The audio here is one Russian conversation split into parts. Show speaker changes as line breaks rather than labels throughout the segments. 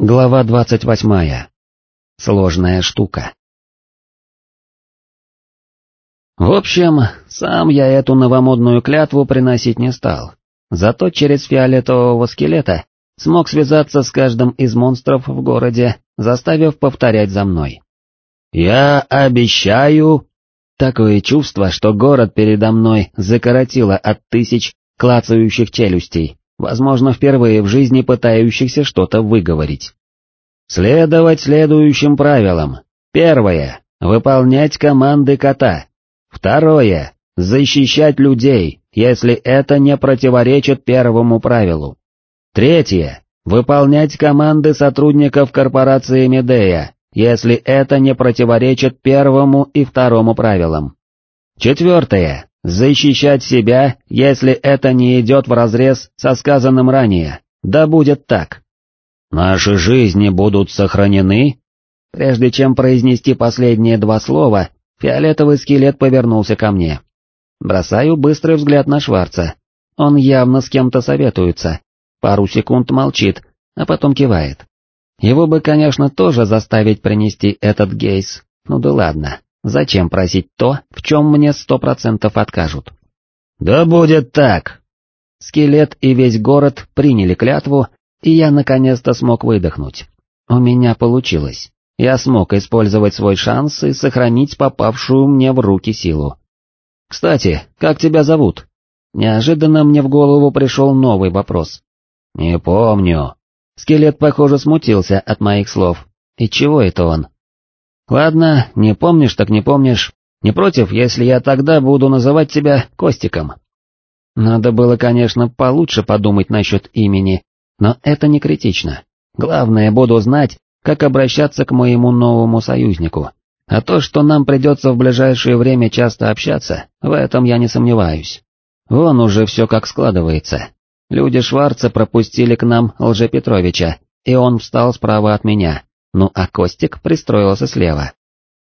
Глава двадцать восьмая. Сложная штука. В общем, сам я эту новомодную клятву приносить не стал, зато через фиолетового скелета смог связаться с каждым из монстров в городе, заставив повторять за мной. «Я обещаю...» Такое чувство, что город передо мной закоротило от тысяч клацающих челюстей, возможно, впервые в жизни пытающихся что-то выговорить. Следовать следующим правилам. Первое. Выполнять команды кота. Второе. Защищать людей, если это не противоречит первому правилу. Третье. Выполнять команды сотрудников корпорации Медея, если это не противоречит первому и второму правилам. Четвертое. Защищать себя, если это не идет вразрез со сказанным ранее, да будет так. Наши жизни будут сохранены? Прежде чем произнести последние два слова, фиолетовый скелет повернулся ко мне. Бросаю быстрый взгляд на Шварца. Он явно с кем-то советуется. Пару секунд молчит, а потом кивает. Его бы, конечно, тоже заставить принести этот гейс, ну да ладно. Зачем просить то, в чем мне сто процентов откажут? «Да будет так!» Скелет и весь город приняли клятву, и я наконец-то смог выдохнуть. У меня получилось. Я смог использовать свой шанс и сохранить попавшую мне в руки силу. «Кстати, как тебя зовут?» Неожиданно мне в голову пришел новый вопрос. «Не помню». Скелет, похоже, смутился от моих слов. И чего это он? Ладно, не помнишь так не помнишь. Не против, если я тогда буду называть тебя Костиком. Надо было, конечно, получше подумать насчет имени, но это не критично. Главное, буду знать, как обращаться к моему новому союзнику. А то, что нам придется в ближайшее время часто общаться, в этом я не сомневаюсь. Вон уже все как складывается. Люди Шварца пропустили к нам Лжепетровича, и он встал справа от меня, ну а Костик пристроился слева.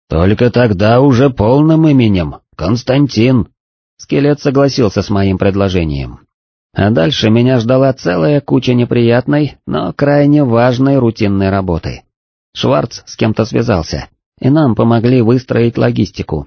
«Только тогда уже полным именем, Константин!» Скелет согласился с моим предложением. А дальше меня ждала целая куча неприятной, но крайне важной рутинной работы. Шварц с кем-то связался, и нам помогли выстроить логистику.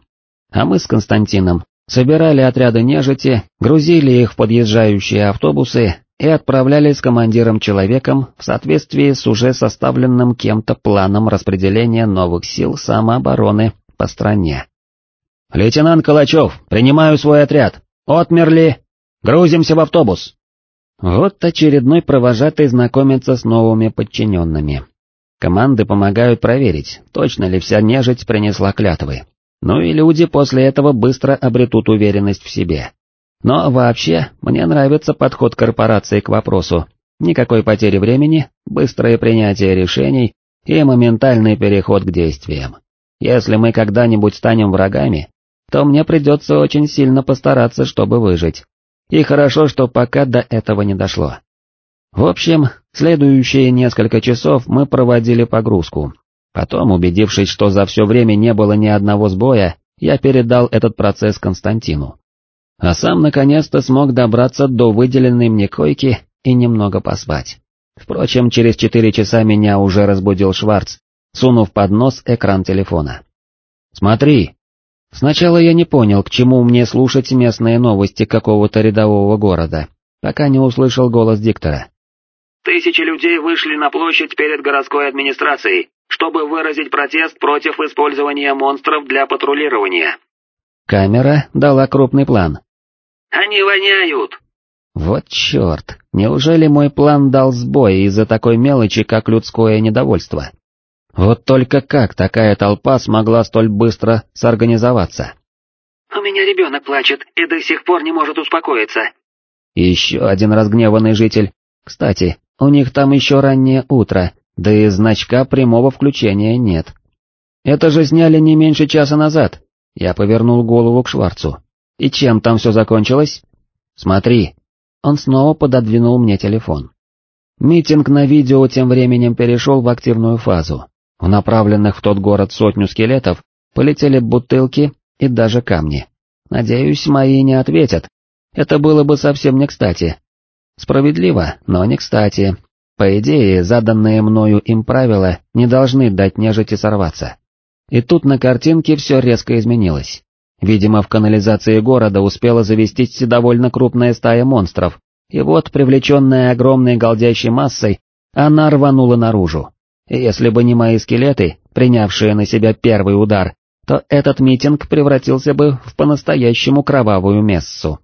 А мы с Константином собирали отряды нежити, грузили их в подъезжающие автобусы и отправляли с командиром-человеком в соответствии с уже составленным кем-то планом распределения новых сил самообороны по стране. «Лейтенант Калачев, принимаю свой отряд. Отмерли!» Грузимся в автобус!» Вот очередной провожатый знакомится с новыми подчиненными. Команды помогают проверить, точно ли вся нежить принесла клятвы. Ну и люди после этого быстро обретут уверенность в себе. Но вообще, мне нравится подход корпорации к вопросу. Никакой потери времени, быстрое принятие решений и моментальный переход к действиям. Если мы когда-нибудь станем врагами, то мне придется очень сильно постараться, чтобы выжить. И хорошо, что пока до этого не дошло. В общем, следующие несколько часов мы проводили погрузку. Потом, убедившись, что за все время не было ни одного сбоя, я передал этот процесс Константину. А сам наконец-то смог добраться до выделенной мне койки и немного поспать. Впрочем, через четыре часа меня уже разбудил Шварц, сунув под нос экран телефона. «Смотри, Сначала я не понял, к чему мне слушать местные новости какого-то рядового города, пока не услышал голос диктора.
Тысячи людей вышли на площадь перед городской администрацией, чтобы выразить протест против использования монстров для патрулирования.
Камера дала крупный план.
«Они воняют!»
Вот черт, неужели мой план дал сбой из-за такой мелочи, как людское недовольство? Вот только как такая толпа смогла столь быстро сорганизоваться?
«У меня ребенок плачет и до сих пор не может успокоиться».
Еще один разгневанный житель. Кстати, у них там еще раннее утро, да и значка прямого включения нет. Это же сняли не меньше часа назад. Я повернул голову к Шварцу. И чем там все закончилось? Смотри. Он снова пододвинул мне телефон. Митинг на видео тем временем перешел в активную фазу. В направленных в тот город сотню скелетов полетели бутылки и даже камни. Надеюсь, мои не ответят. Это было бы совсем не кстати. Справедливо, но не кстати. По идее, заданные мною им правила не должны дать нежити сорваться. И тут на картинке все резко изменилось. Видимо, в канализации города успела завестись довольно крупная стая монстров, и вот, привлеченная огромной голдящей массой, она рванула наружу. И если бы не мои скелеты, принявшие на себя первый удар, то этот митинг превратился бы в по-настоящему кровавую мессу.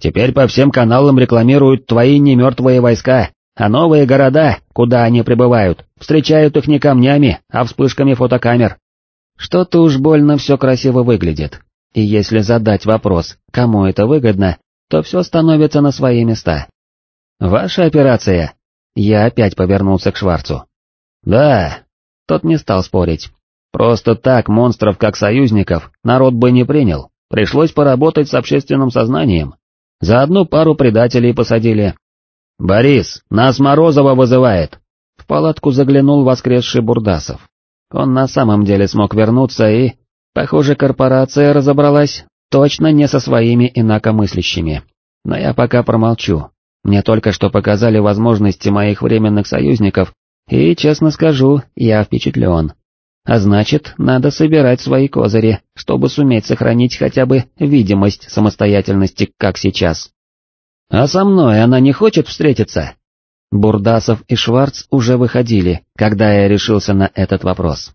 Теперь по всем каналам рекламируют твои немертвые войска, а новые города, куда они прибывают, встречают их не камнями, а вспышками фотокамер. Что-то уж больно все красиво выглядит, и если задать вопрос, кому это выгодно, то все становится на свои места. Ваша операция? Я опять повернулся к Шварцу. Да, тот не стал спорить. Просто так монстров как союзников народ бы не принял, пришлось поработать с общественным сознанием. За одну пару предателей посадили. «Борис, нас Морозова вызывает!» В палатку заглянул воскресший Бурдасов. Он на самом деле смог вернуться и... Похоже, корпорация разобралась точно не со своими инакомыслящими. Но я пока промолчу. Мне только что показали возможности моих временных союзников, и, честно скажу, я впечатлен. А значит, надо собирать свои козыри, чтобы суметь сохранить хотя бы видимость самостоятельности, как сейчас. А со мной она не хочет встретиться? Бурдасов и Шварц уже выходили, когда я решился на этот вопрос.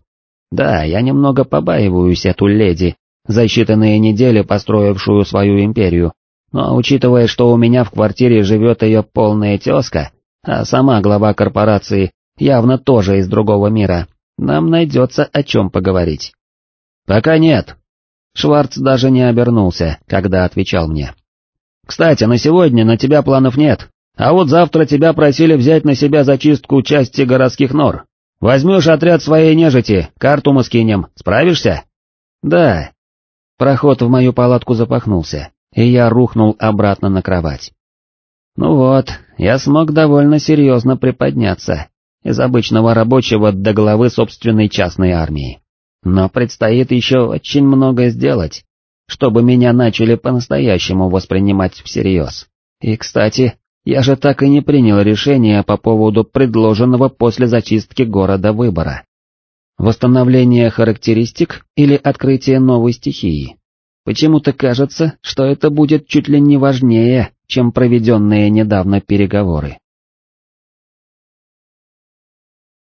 Да, я немного побаиваюсь эту леди, за считанные недели построившую свою империю, но учитывая, что у меня в квартире живет ее полная тезка, а сама глава корпорации явно тоже из другого мира, нам найдется о чем поговорить. Пока нет. Шварц даже не обернулся, когда отвечал мне. Кстати, на сегодня на тебя планов нет, а вот завтра тебя просили взять на себя зачистку части городских нор. Возьмешь отряд своей нежити, карту мы скинем, справишься? Да. Проход в мою палатку запахнулся, и я рухнул обратно на кровать. Ну вот, я смог довольно серьезно приподняться, из обычного рабочего до главы собственной частной армии. Но предстоит еще очень много сделать, чтобы меня начали по-настоящему воспринимать всерьез. И, кстати, я же так и не принял решение по поводу предложенного после зачистки города выбора. Восстановление характеристик или открытие новой стихии. Почему-то кажется, что это будет чуть ли не важнее, чем проведенные недавно переговоры.